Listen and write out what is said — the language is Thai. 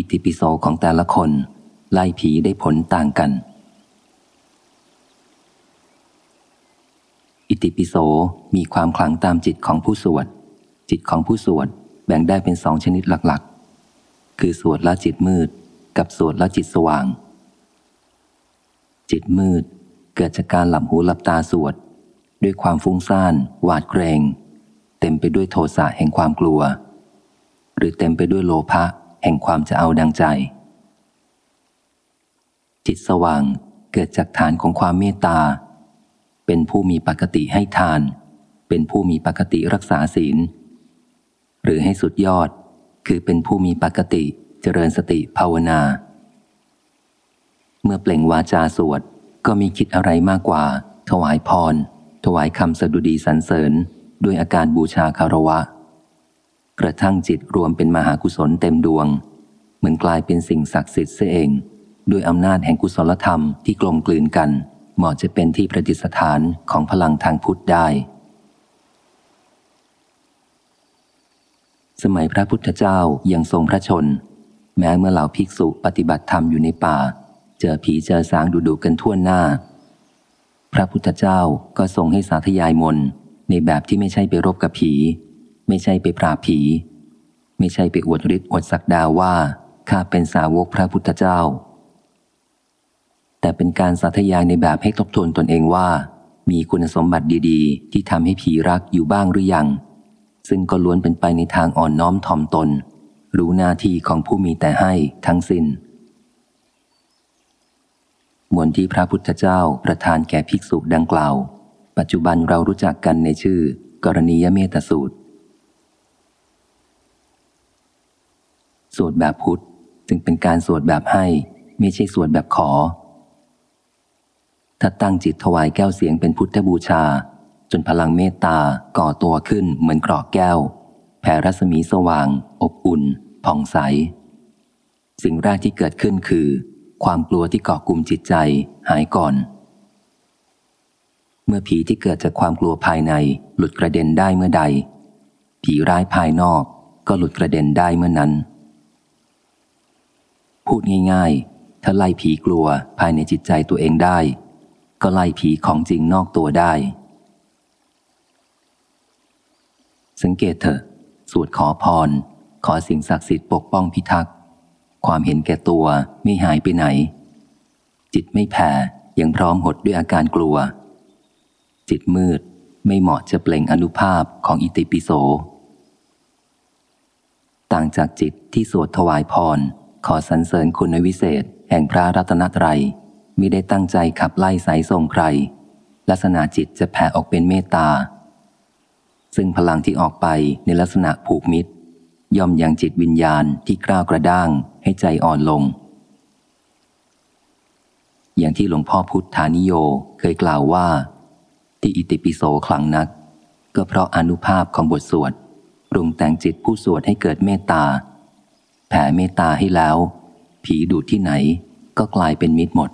อิติปิโสของแต่ละคน ไล่ผีได้ผลต่างกัน อิติปิโสมีความขลังตามจิตของผู้สวด จิตของผู้สวดแบ่งได้เป็นสองชนิดหลักๆ คือสวดละจิตมืด กับสวดละจิตสว่าง จิตมืดเกิดจากการหลับหูหลับตาสวด ด้วยความฟุ้งซ่าน หวาดเกรง เต็มไปด้วยโทสะแห่งความกลัว หรือเต็มไปด้วยโลภะ แห่งความจะเอาดังใจ จิตสว่างเกิดจากฐานของความเมตตา เป็นผู้มีปกติให้ทาน เป็นผู้มีปกติรักษาศีล หรือให้สุดยอดคือเป็นผู้มีปกติเจริญสติภาวนา เมื่อเปล่งวาจาสวดก็มีคิดอะไรมากกว่า ถวายพร ถวายคำสดุดีสรรเสริญ ด้วยอาการบูชาคารวะ กระทั่งจิตรวมเป็นมหากุศลเต็มดวง เหมือนกลายเป็นสิ่งศักดิ์สิทธิ์เสียเอง ด้วยอำนาจแห่งกุศลธรรมที่กลมกลืนกัน เหมาะจะเป็นที่ประดิษฐานของพลังทางพุทธได้ สมัยพระพุทธเจ้ายังทรงพระชน แม้เมื่อเหล่าภิกษุปฏิบัติธรรมอยู่ในป่า เจอผีเจอสางดูดูกันทั่วหน้า พระพุทธเจ้าก็ทรงให้สาธยายมนในแบบที่ไม่ใช่ไปรบกับผี ไม่ใช่ไปปราบผี ไม่ใช่ไปอวดฤทธิ์อวดศักดาว่าข้าเป็นสาวกพระพุทธเจ้า แต่เป็นการสาธยายในแบบให้ทบทวนตนเองว่า มีคุณสมบัติดีๆ ที่ทำให้ผีรักอยู่บ้างหรือยัง ซึ่งก็ล้วนเป็นไปในทางอ่อนน้อมถ่อมตน รู้หน้าที่ของผู้มีแต่ให้ทั้งสิน้นมวลที่พระพุทธเจ้าประทานแก่ภิกษุดังกล่าว ปัจจุบันเรารู้จักกันในชื่อ กรณียเมตสูตร สวดแบบพุทธจึงเป็นการสวดแบบให้ ไม่ใช่สวดแบบขอ ถ้าตั้งจิตถวายแก้วเสียงเป็นพุทธบูชา จนพลังเมตตาก่อตัวขึ้นเหมือนกรอกแก้ว แผ่รัศมีสว่าง อบอุ่น ผ่องใส สิ่งแรกที่เกิดขึ้นคือ ความกลัวที่เกาะกลุ่มจิตใจหายก่อน เมื่อผีที่เกิดจากความกลัวภายในหลุดกระเด็นได้เมื่อใด ผีร้ายภายนอกก็หลุดกระเด็นได้เมื่อนั้น พูดง่ายๆ ถ้าไล่ผีกลัวภายในจิตใจตัวเองได้ ก็ไล่ผีของจริงนอกตัวได้ สังเกตเถอะ สวดขอพร ขอสิ่งศักดิ์สิทธิ์ปกป้องพิทักษ์ ความเห็นแก่ตัวไม่หายไปไหน จิตไม่แผ่ยังพร้อมหดด้วยอาการกลัว จิตมืดไม่เหมาะจะเปล่งอนุภาพของอิติปิโส ต่างจากจิตที่สวดถวายพร ขอสรรเสริญคุณวิเศษ แห่งพระรัตนตรัยมิได้ตั้งใจขับไล่สายส่งใคร ลักษณะจิตจะแผ่ออกเป็นเมตตา ซึ่งพลังที่ออกไปในลักษณะผูกมิตร ย่อมยังจิตวิญญาณที่กล้าวกระด้างให้ใจอ่อนลง อย่างที่หลวงพ่อพุทธานิโยเคยกล่าวว่า ที่อิติปิโสคลังนัก ก็เพราะอนุภาพของบทสวดปรุงแต่งจิตผู้สวดให้เกิดเมตตา แผ่เมตตาให้แล้ว ผีดูดที่ไหนก็กลายเป็นมิตรหมด